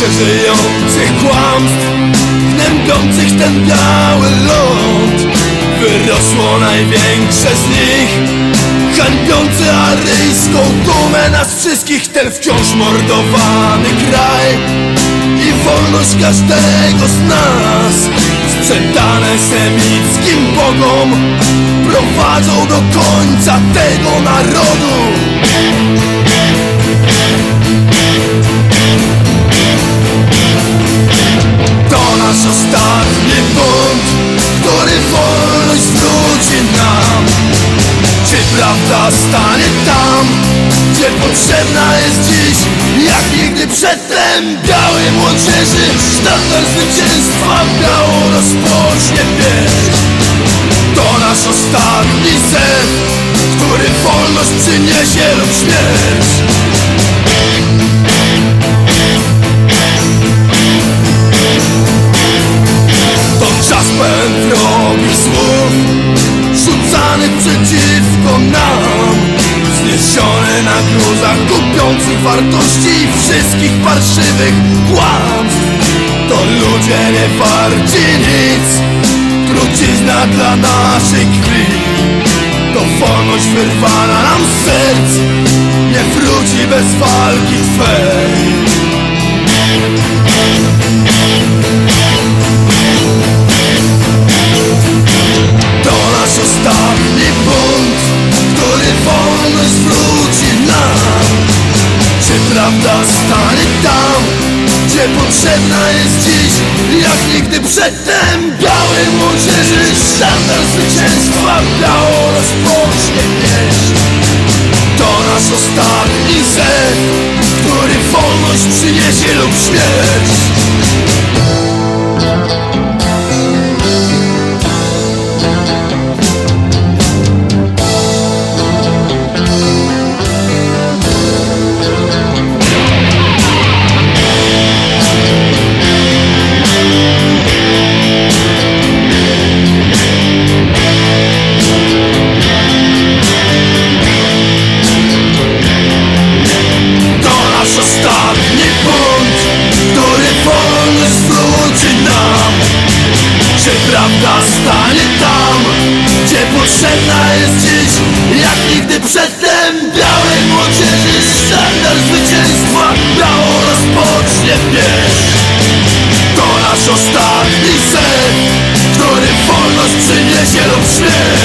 jeszcze żyjących kłamstw. Gnębiących ten biały ląd. Wyrosło największe z nich. Hańbiący aryjską dumę nas wszystkich Ten wciąż mordowany kraj. I wolność każdego z nas. Sprzedane semickim bogom Prowadzą do końca tego narodu stanie tam Gdzie potrzebna jest dziś. Jak nigdy przedtem Białej młodzieży Sztandar zwycięstwa Biało rozpocznie pieśń To nasz ostatni sen Który wolność przyniesie lub śmierć. Czas pełen wrogich słów Rzucanych przeciwko nam Zniesione na gruzach Kupiących wartości Wszystkich parszywych kłamstw. To ludzie nie warci nic. Trucizna dla naszej krwi To wolność wyrwana nam z serc. Nie wróci bez walki Twej potrzebna jest dziś Jak nigdy przedtem. Białej młodzieży Sztandar zwycięstwa biało rozpocznie pieśń To nasz ostatni sen, który wolność przyniesie lub śmierć Przedtem biały młodzieży sztandar zwycięstwa Biało rozpocznie pieśń To nasz ostatni sen Który wolność przyniesie lub śmierć.